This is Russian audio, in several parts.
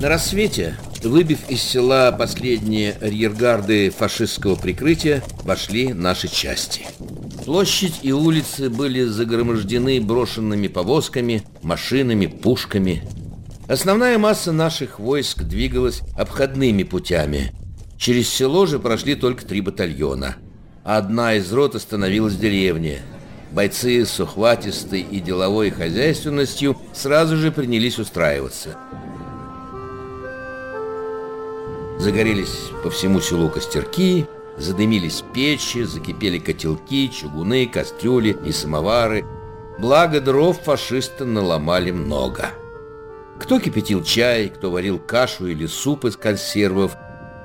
На рассвете, выбив из села последние арьергарды фашистского прикрытия, вошли наши части. Площадь и улицы были загромождены брошенными повозками, машинами, пушками. Основная масса наших войск двигалась обходными путями. Через село же прошли только три батальона. Одна из рот остановилась в деревне. Бойцы с ухватистой и деловой хозяйственностью сразу же принялись устраиваться – Загорелись по всему селу костерки, задымились печи, закипели котелки, чугуны, кастрюли и самовары. Благо дров фашисты наломали много. Кто кипятил чай, кто варил кашу или суп из консервов.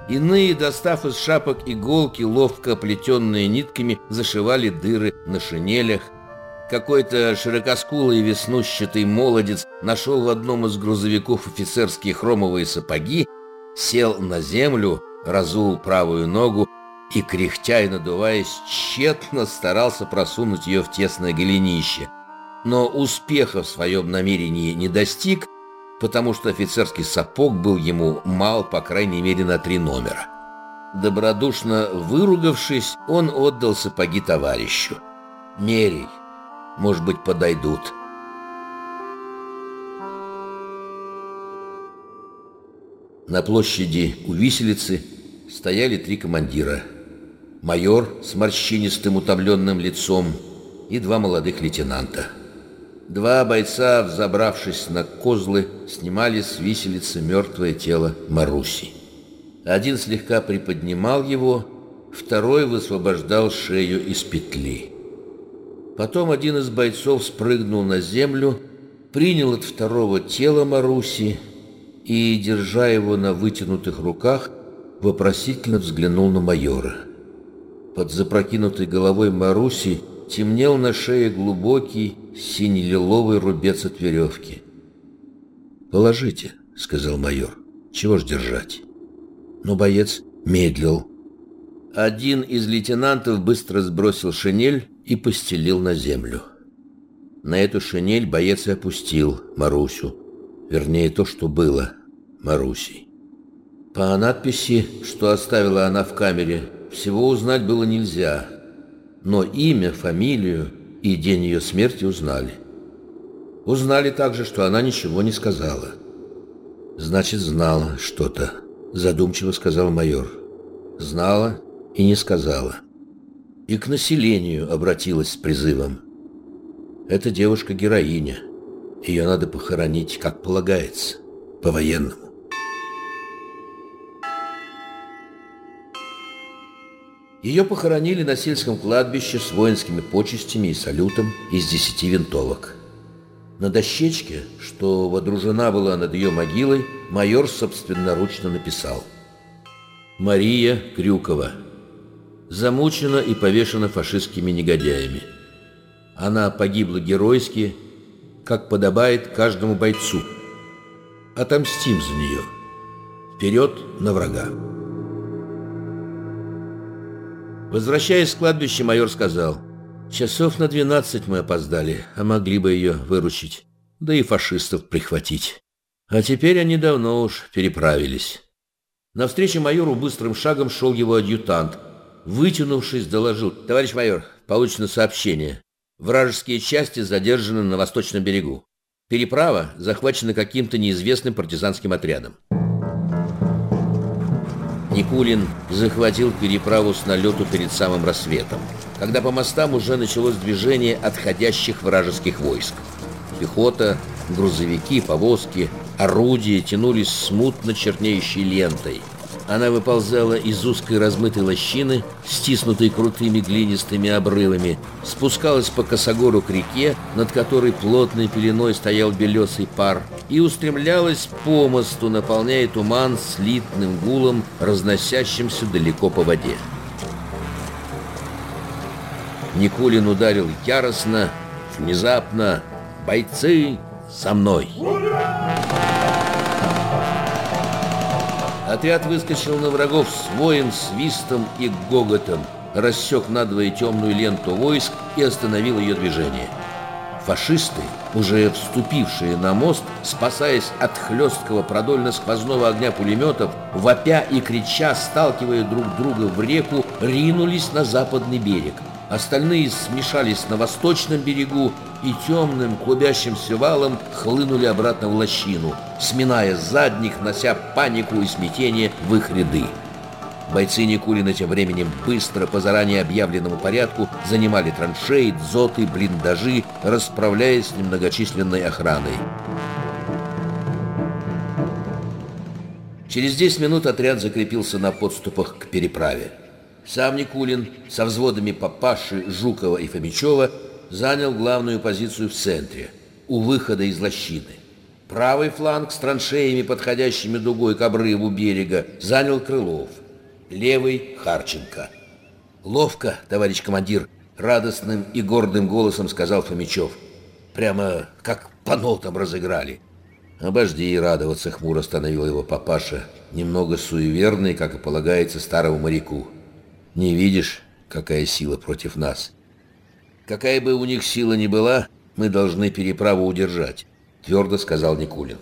Иные, достав из шапок иголки, ловко оплетенные нитками, зашивали дыры на шинелях. Какой-то широкоскулый веснущатый молодец нашел в одном из грузовиков офицерские хромовые сапоги сел на землю, разул правую ногу и, кряхтя и надуваясь, тщетно старался просунуть ее в тесное голенище. Но успеха в своем намерении не достиг, потому что офицерский сапог был ему мал, по крайней мере, на три номера. Добродушно выругавшись, он отдал сапоги товарищу. «Мерей, может быть, подойдут». На площади у виселицы стояли три командира. Майор с морщинистым утомленным лицом и два молодых лейтенанта. Два бойца, взобравшись на козлы, снимали с виселицы мертвое тело Маруси. Один слегка приподнимал его, второй высвобождал шею из петли. Потом один из бойцов спрыгнул на землю, принял от второго тело Маруси и, держа его на вытянутых руках, вопросительно взглянул на майора. Под запрокинутой головой Маруси темнел на шее глубокий сине-лиловый рубец от веревки. «Положите», — сказал майор. «Чего ж держать?» Но боец медлил. Один из лейтенантов быстро сбросил шинель и постелил на землю. На эту шинель боец и опустил Марусю, вернее, то, что было Марусей. По надписи, что оставила она в камере, всего узнать было нельзя, но имя, фамилию и день ее смерти узнали. Узнали также, что она ничего не сказала. «Значит, знала что-то», — задумчиво сказал майор. «Знала и не сказала». И к населению обратилась с призывом. «Эта девушка героиня. Ее надо похоронить, как полагается, по-военному». Ее похоронили на сельском кладбище с воинскими почестями и салютом из десяти винтовок. На дощечке, что водружена была над ее могилой, майор собственноручно написал «Мария Крюкова. Замучена и повешена фашистскими негодяями. Она погибла геройски, как подобает каждому бойцу. Отомстим за нее. Вперед на врага!» Возвращаясь с кладбища, майор сказал, «Часов на двенадцать мы опоздали, а могли бы ее выручить, да и фашистов прихватить. А теперь они давно уж переправились». Навстречу майору быстрым шагом шел его адъютант. Вытянувшись, доложил, «Товарищ майор, получено сообщение. Вражеские части задержаны на восточном берегу. Переправа захвачена каким-то неизвестным партизанским отрядом». Никулин захватил переправу с налету перед самым рассветом, когда по мостам уже началось движение отходящих вражеских войск. Пехота, грузовики, повозки, орудия тянулись смутно чернеющей лентой – она выползала из узкой размытой лощины, стиснутой крутыми глинистыми обрывами, спускалась по косогору к реке, над которой плотной пеленой стоял белесый пар, и устремлялась по мосту, наполняя туман слитным гулом, разносящимся далеко по воде. Никулин ударил яростно, внезапно «Бойцы, со мной!» Отряд выскочил на врагов с воем, свистом и гоготом, рассек надвое темную ленту войск и остановил ее движение. Фашисты, уже вступившие на мост, спасаясь от хлесткого продольно-сквозного огня пулеметов, вопя и крича, сталкивая друг друга в реку, ринулись на западный берег. Остальные смешались на восточном берегу и темным клубящимся валом хлынули обратно в лощину, сминая задних, нося панику и смятение в их ряды. Бойцы Никулина тем временем быстро, по заранее объявленному порядку, занимали траншеи, дзоты, блиндажи, расправляясь с немногочисленной охраной. Через 10 минут отряд закрепился на подступах к переправе. Сам Никулин со взводами Папаши, Жукова и Фомичева занял главную позицию в центре, у выхода из лощины. Правый фланг с траншеями, подходящими дугой к обрыву берега, занял Крылов – левый Харченко. «Ловко, товарищ командир!» — радостным и гордым голосом сказал Фомичев. «Прямо как по нотам разыграли». «Обожди и радоваться», — хмуро остановил его папаша, немного суеверный, как и полагается старому моряку. «Не видишь, какая сила против нас?» «Какая бы у них сила ни была, мы должны переправу удержать», — твердо сказал Никулин.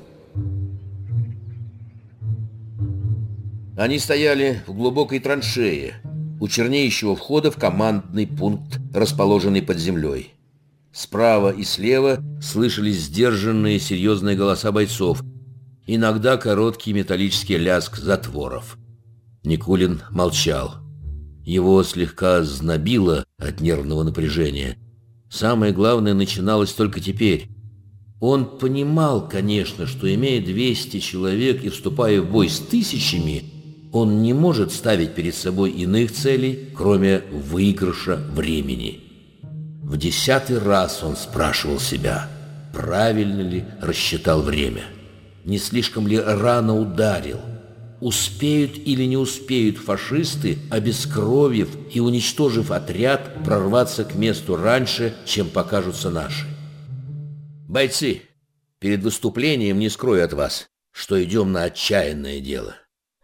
Они стояли в глубокой траншее, у чернеющего входа в командный пункт, расположенный под землей. Справа и слева слышались сдержанные серьезные голоса бойцов, иногда короткий металлический лязг затворов. Никулин молчал. Его слегка знобило от нервного напряжения. Самое главное начиналось только теперь. Он понимал, конечно, что имея 200 человек и вступая в бой с тысячами, он не может ставить перед собой иных целей, кроме выигрыша времени. В десятый раз он спрашивал себя, правильно ли рассчитал время, не слишком ли рано ударил, успеют или не успеют фашисты, обескровив и уничтожив отряд, прорваться к месту раньше, чем покажутся наши. Бойцы, перед выступлением не скрою от вас, что идем на отчаянное дело.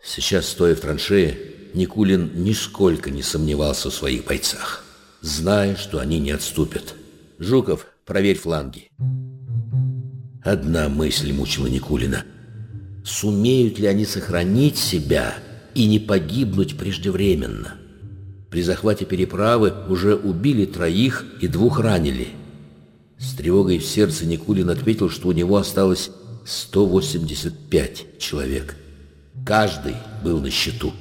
Сейчас, стоя в траншее, Никулин нисколько не сомневался в своих бойцах, зная, что они не отступят. «Жуков, проверь фланги». Одна мысль мучила Никулина. Сумеют ли они сохранить себя и не погибнуть преждевременно? При захвате переправы уже убили троих и двух ранили. С тревогой в сердце Никулин ответил, что у него осталось 185 человек – Каждый был на счету.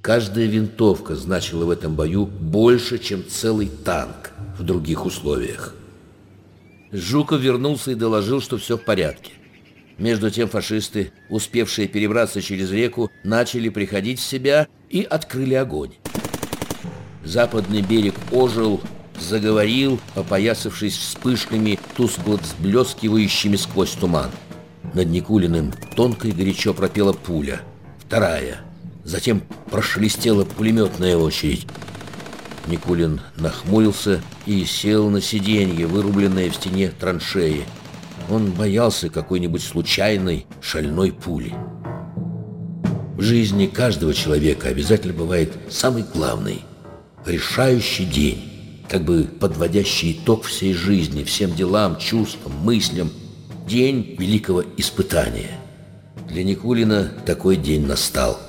Каждая винтовка значила в этом бою больше, чем целый танк в других условиях. Жуков вернулся и доложил, что все в порядке. Между тем фашисты, успевшие перебраться через реку, начали приходить в себя и открыли огонь. Западный берег ожил, заговорил, опоясавшись вспышками, тускло взблескивающими сквозь туман. Над Никулиным тонко и горячо пропела пуля — вторая. Затем прошелестела пулеметная очередь. Никулин нахмурился и сел на сиденье, вырубленное в стене траншеи. Он боялся какой-нибудь случайной шальной пули. В жизни каждого человека обязательно бывает самый главный, решающий день, как бы подводящий итог всей жизни, всем делам, чувствам, мыслям, день великого испытания – для Никулина такой день настал.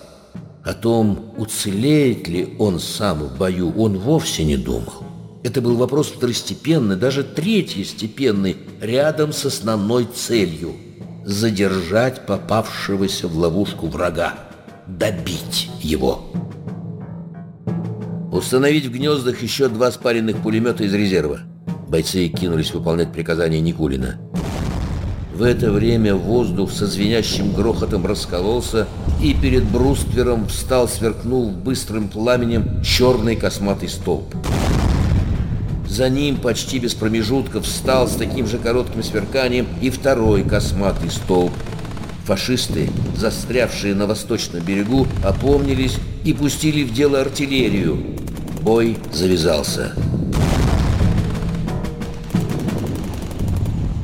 О том, уцелеет ли он сам в бою, он вовсе не думал. Это был вопрос второстепенный, даже третьестепенный, рядом с основной целью – задержать попавшегося в ловушку врага, добить его. Установить в гнездах еще два спаренных пулемета из резерва. Бойцы кинулись выполнять приказания Никулина. В это время воздух со звенящим грохотом раскололся, и перед бруствером встал, сверкнув быстрым пламенем, черный косматый столб. За ним почти без промежутков встал с таким же коротким сверканием и второй косматый столб. Фашисты, застрявшие на восточном берегу, опомнились и пустили в дело артиллерию. Бой завязался.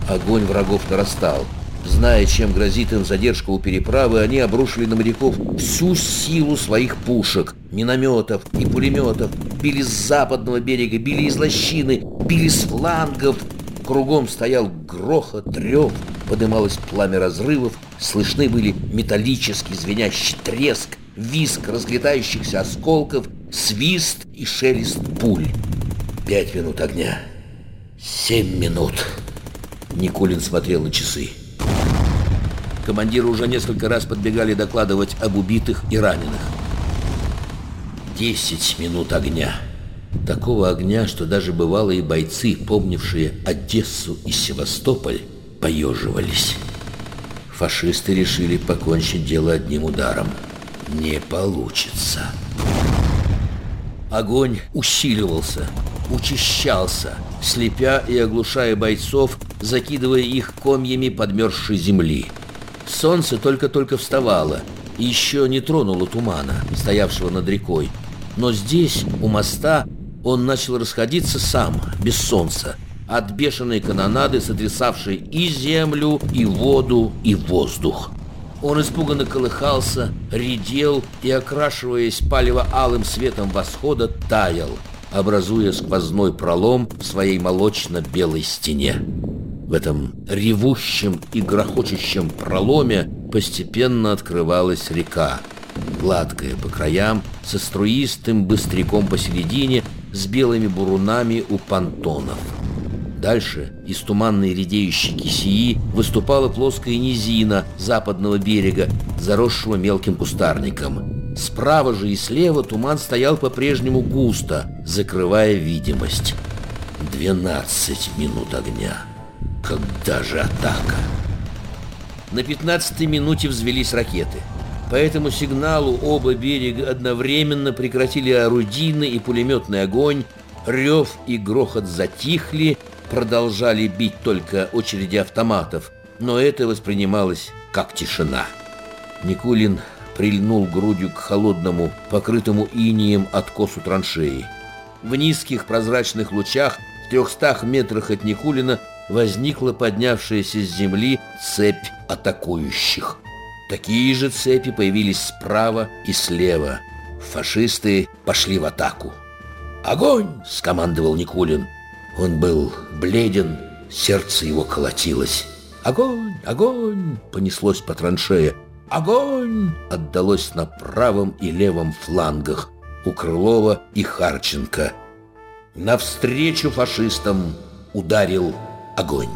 Огонь врагов нарастал. Зная, чем грозит им задержка у переправы, они обрушили на моряков всю силу своих пушек, минометов и пулеметов, били с западного берега, били из лощины, били с флангов. Кругом стоял грохот, рев, подымалось пламя разрывов, слышны были металлический звенящий треск, визг разлетающихся осколков, свист и шелест пуль. Пять минут огня. Семь минут. Никулин смотрел на часы. Командиры уже несколько раз подбегали докладывать об убитых и раненых. Десять минут огня. Такого огня, что даже бывалые бойцы, помнившие Одессу и Севастополь, поеживались. Фашисты решили покончить дело одним ударом. Не получится. Огонь усиливался, учащался, слепя и оглушая бойцов, закидывая их комьями подмерзшей земли. Солнце только-только вставало и еще не тронуло тумана, стоявшего над рекой. Но здесь, у моста, он начал расходиться сам, без солнца, от бешеной канонады, сотрясавшей и землю, и воду, и воздух. Он испуганно колыхался, редел и, окрашиваясь палево-алым светом восхода, таял, образуя сквозной пролом в своей молочно-белой стене. В этом ревущем и грохочущем проломе постепенно открывалась река, гладкая по краям, со струистым быстряком посередине, с белыми бурунами у понтонов. Дальше из туманной редеющей кисии выступала плоская низина западного берега, заросшего мелким кустарником. Справа же и слева туман стоял по-прежнему густо, закрывая видимость. Двенадцать минут огня. Когда же атака? На пятнадцатой минуте взвелись ракеты. По этому сигналу оба берега одновременно прекратили орудийный и пулеметный огонь, рев и грохот затихли, продолжали бить только очереди автоматов, но это воспринималось как тишина. Никулин прильнул грудью к холодному, покрытому инием откосу траншеи. В низких прозрачных лучах в трехстах метрах от Никулина возникла поднявшаяся с земли цепь атакующих. Такие же цепи появились справа и слева. Фашисты пошли в атаку. «Огонь!» — скомандовал Никулин. Он был бледен, сердце его колотилось. «Огонь! Огонь!» — понеслось по траншее. «Огонь!» — отдалось на правом и левом флангах у Крылова и Харченко. Навстречу фашистам ударил огонь.